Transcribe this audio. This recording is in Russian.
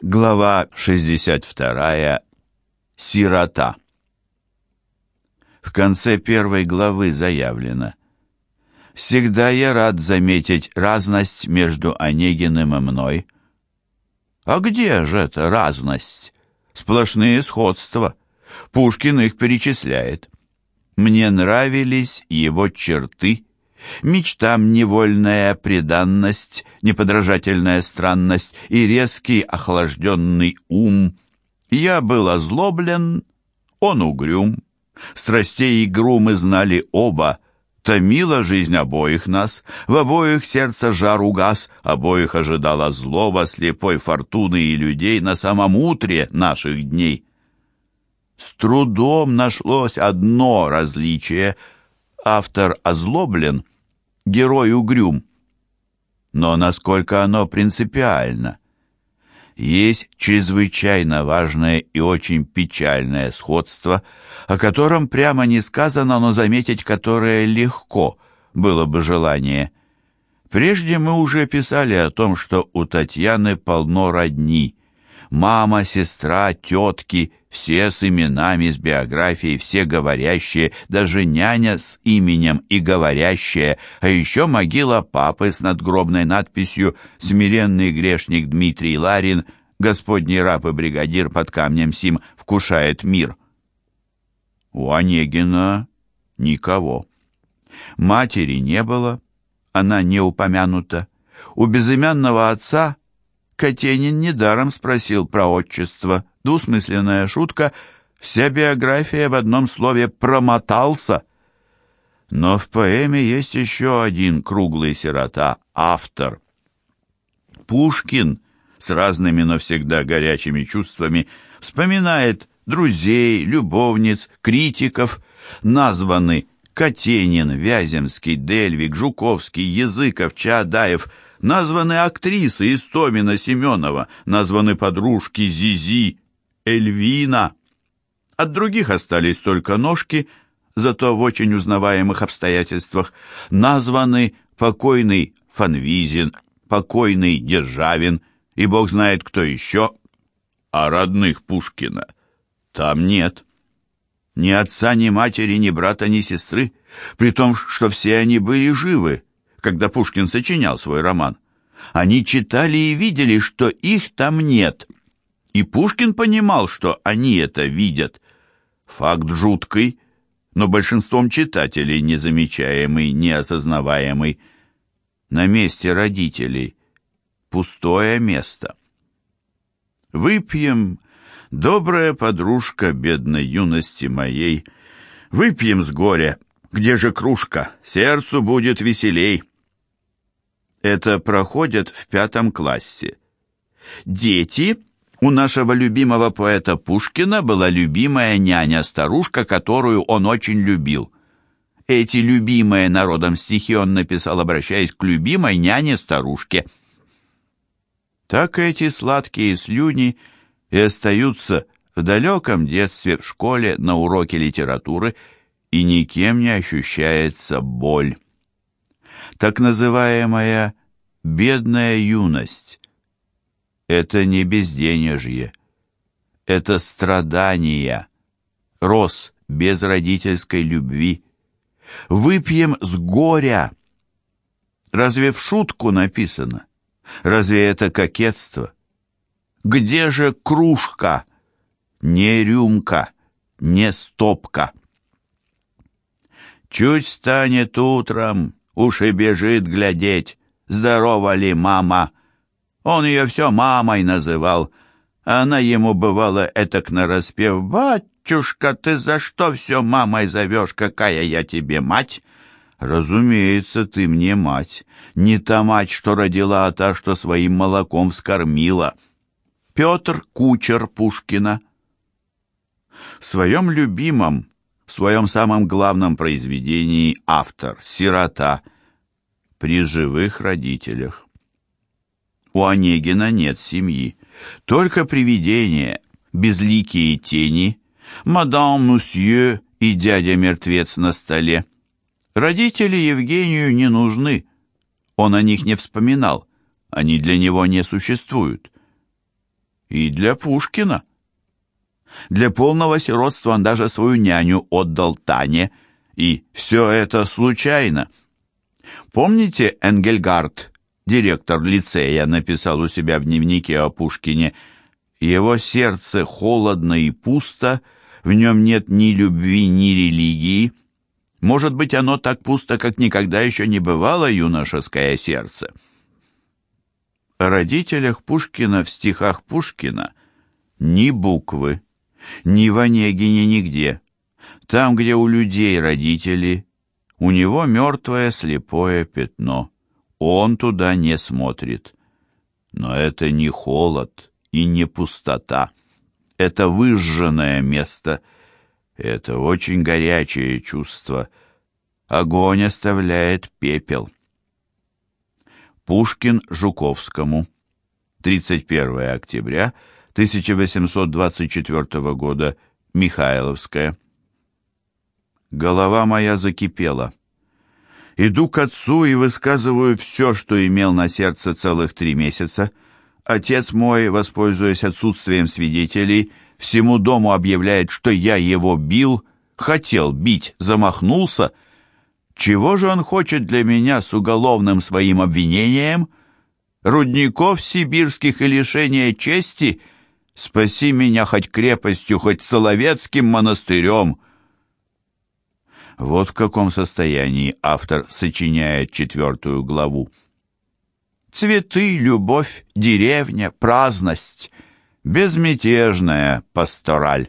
Глава 62. Сирота. В конце первой главы заявлено «Всегда я рад заметить разность между Онегиным и мной». А где же эта разность? Сплошные сходства. Пушкин их перечисляет. Мне нравились его черты, мечтам невольная преданность, неподражательная странность и резкий охлажденный ум. Я был озлоблен, он угрюм. Страстей игру мы знали оба, томила жизнь обоих нас, в обоих сердце жар угас, обоих ожидала злоба слепой фортуны и людей на самом утре наших дней. С трудом нашлось одно различие. Автор озлоблен, герой угрюм. Но насколько оно принципиально? Есть чрезвычайно важное и очень печальное сходство, о котором прямо не сказано, но заметить которое легко было бы желание. Прежде мы уже писали о том, что у Татьяны полно родни. Мама, сестра, тетки, все с именами, с биографией, все говорящие, даже няня с именем и говорящая, а еще могила папы с надгробной надписью «Смиренный грешник Дмитрий Ларин, Господний раб и бригадир под камнем сим вкушает мир». У Онегина никого. Матери не было, она не упомянута. У безымянного отца Катенин недаром спросил про отчество – двусмысленная шутка, вся биография в одном слове «промотался». Но в поэме есть еще один круглый сирота, автор. Пушкин с разными, но всегда горячими чувствами вспоминает друзей, любовниц, критиков, названы Катенин, Вяземский, Дельвик, Жуковский, Языков, Чаадаев – Названы актрисы Истомина Семенова, названы подружки Зизи, Эльвина. От других остались только ножки, зато в очень узнаваемых обстоятельствах названы покойный Фанвизин, покойный Державин и бог знает кто еще, а родных Пушкина там нет. Ни отца, ни матери, ни брата, ни сестры, при том, что все они были живы, когда Пушкин сочинял свой роман. Они читали и видели, что их там нет — и Пушкин понимал, что они это видят. Факт жуткий, но большинством читателей незамечаемый, неосознаваемый. На месте родителей пустое место. Выпьем, добрая подружка бедной юности моей, выпьем с горя, где же кружка, сердцу будет веселей. Это проходят в пятом классе. Дети у нашего любимого поэта Пушкина была любимая няня-старушка, которую он очень любил. Эти любимые народом стихи он написал, обращаясь к любимой няне-старушке. Так эти сладкие слюни и остаются в далеком детстве в школе на уроке литературы, и никем не ощущается боль. Так называемая «бедная юность» Это не безденежье. Это страдания. Рос без родительской любви. Выпьем с горя. Разве в шутку написано? Разве это кокетство? Где же кружка? Не рюмка, не стопка. Чуть станет утром, уж и бежит глядеть, здорова ли мама, он ее все мамой называл, а она ему бывала этак нараспев. «Батюшка, ты за что все мамой зовешь? Какая я тебе мать?» «Разумеется, ты мне мать. Не та мать, что родила, а та, что своим молоком вскормила». Петр Кучер Пушкина. В своем любимом, в своем самом главном произведении автор, сирота, при живых родителях. У Онегина нет семьи. Только привидения, безликие тени, мадам Мусье и дядя-мертвец на столе. Родители Евгению не нужны. Он о них не вспоминал. Они для него не существуют. и для Пушкина. Для полного сиротства он даже свою няню отдал Тане, и все это случайно. Помните, Энгельгард, директор лицея, написал у себя в дневнике о Пушкине «Его сердце холодно и пусто, в нем нет ни любви, ни религии. Может быть, оно так пусто, как никогда еще не бывало юношеское сердце». О родителях Пушкина в стихах Пушкина ни буквы, ни в Онегине нигде. Там, где у людей родители, у него мертвое слепое пятно. Он туда не смотрит. Но это не холод и не пустота. Это выжженное место. Это очень горячее чувство. Огонь оставляет пепел. Пушкин Жуковскому. 31 октября 1824 года. Михайловская. Голова моя закипела. Иду к отцу и высказываю все, что имел на сердце целых три месяца. Отец мой, воспользуясь отсутствием свидетелей, всему дому объявляет, что я его бил, хотел бить, замахнулся. Чего же он хочет для меня с уголовным своим обвинением? Рудников сибирских и лишения чести? Спаси меня хоть крепостью, хоть Соловецким монастырем». Вот в каком состоянии автор сочиняет четвертую главу. Цветы, любовь, деревня, праздность, безмятежная пастораль.